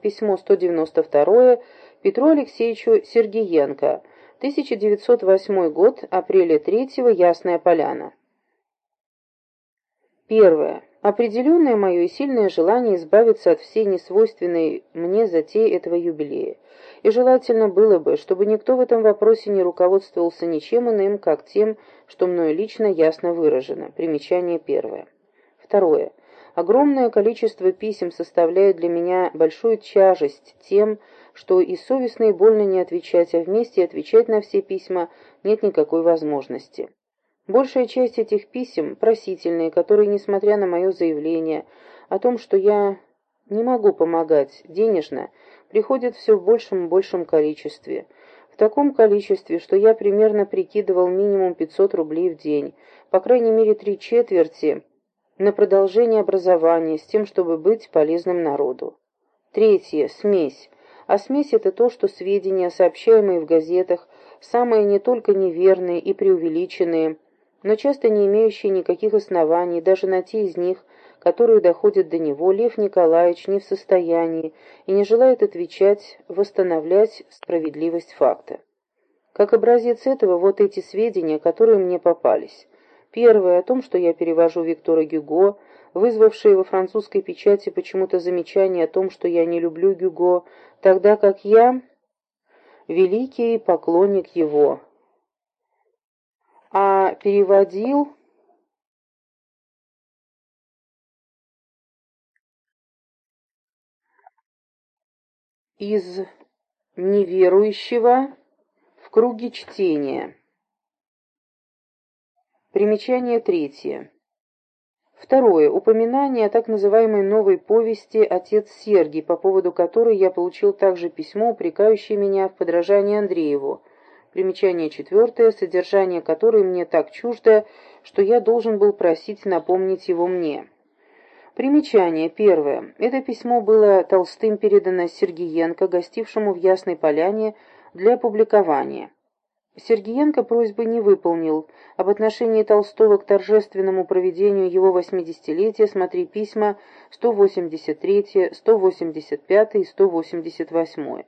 Письмо 192 Петру Алексеевичу Сергеенко. 1908 год, апреля 3 Ясная Поляна. Первое. Определенное мое и сильное желание избавиться от всей несвойственной мне затеи этого юбилея. И желательно было бы, чтобы никто в этом вопросе не руководствовался ничем иным, как тем, что мною лично ясно выражено. Примечание первое. Второе. Огромное количество писем составляет для меня большую тяжесть тем, что и совестно и больно не отвечать, а вместе отвечать на все письма нет никакой возможности. Большая часть этих писем просительные, которые, несмотря на мое заявление о том, что я не могу помогать денежно, приходят все в большем и большем количестве. В таком количестве, что я примерно прикидывал минимум 500 рублей в день, по крайней мере три четверти на продолжение образования с тем, чтобы быть полезным народу. Третье. Смесь. А смесь – это то, что сведения, сообщаемые в газетах, самые не только неверные и преувеличенные, но часто не имеющие никаких оснований, даже на те из них, которые доходят до него, Лев Николаевич не в состоянии и не желает отвечать, восстановлять справедливость факта. Как образец этого вот эти сведения, которые мне попались. Первое о том, что я перевожу Виктора Гюго, вызвавшее во французской печати почему-то замечание о том, что я не люблю Гюго, тогда как я великий поклонник его. А переводил из неверующего в круге чтения. Примечание третье. Второе. Упоминание о так называемой новой повести «Отец Сергий», по поводу которой я получил также письмо, упрекающее меня в подражании Андрееву. Примечание четвертое, содержание которой мне так чуждо, что я должен был просить напомнить его мне. Примечание первое. Это письмо было Толстым передано Сергиенко, гостившему в Ясной Поляне, для публикования. Сергиенко просьбы не выполнил. Об отношении Толстого к торжественному проведению его 80-летия смотри письма 183, 185 и 188.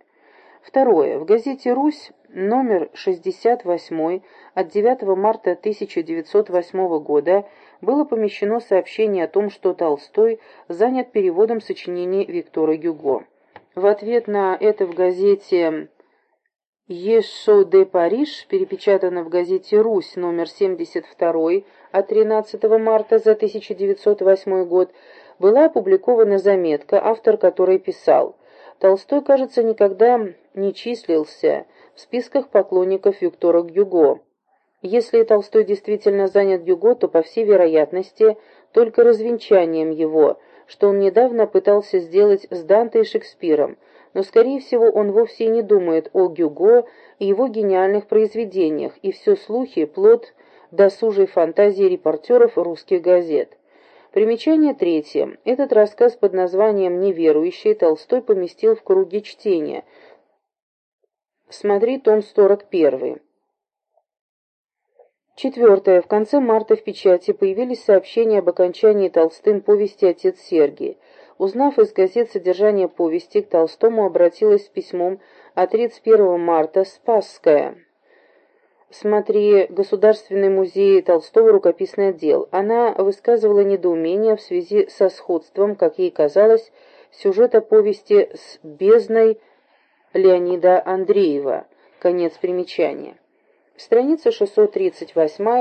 Второе. В газете «Русь» номер 68 от 9 марта 1908 года было помещено сообщение о том, что Толстой занят переводом сочинений Виктора Гюго. В ответ на это в газете Ешо де Париж, перепечатано в газете «Русь» номер 72 от 13 марта за 1908 год, была опубликована заметка, автор которой писал «Толстой, кажется, никогда не числился в списках поклонников Виктора Гюго. Если Толстой действительно занят Гюго, то, по всей вероятности, только развенчанием его, что он недавно пытался сделать с Данте и Шекспиром, но, скорее всего, он вовсе не думает о Гюго и его гениальных произведениях, и все слухи – плод досужей фантазии репортеров русских газет. Примечание третье. Этот рассказ под названием «Неверующий» Толстой поместил в круге чтения. Смотри том 41. Четвертое. В конце марта в печати появились сообщения об окончании Толстым повести «Отец Сергий». Узнав из газет содержание повести, к Толстому обратилась с письмом от 31 марта Спасская. Смотри «Государственный музей Толстого. Рукописный отдел». Она высказывала недоумение в связи со сходством, как ей казалось, сюжета повести с «Бездной» Леонида Андреева. Конец примечания. Страница 638